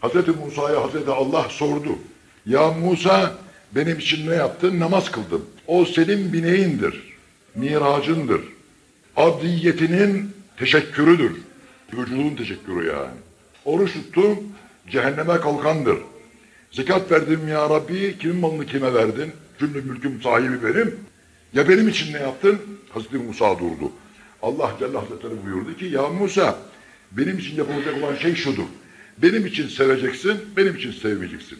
Hazreti Musa'ya Hazreti Allah sordu. Ya Musa benim için ne yaptın? Namaz kıldım. O senin bineğindir. Miracındır. Abdiyetinin teşekkürüdür. Vücudun teşekkürü yani. Oruç tuttum, cehenneme kalkandır. Zekat verdim ya Rabbi, kimin malını kime verdin? Cümle mülküm sahibi benim. Ya benim için ne yaptın? Hazreti Musa durdu. Allah Celle Hazretleri buyurdu ki, ya Musa, benim için yapılacak olan şey şudur. Benim için seveceksin, benim için sevmeyeceksin.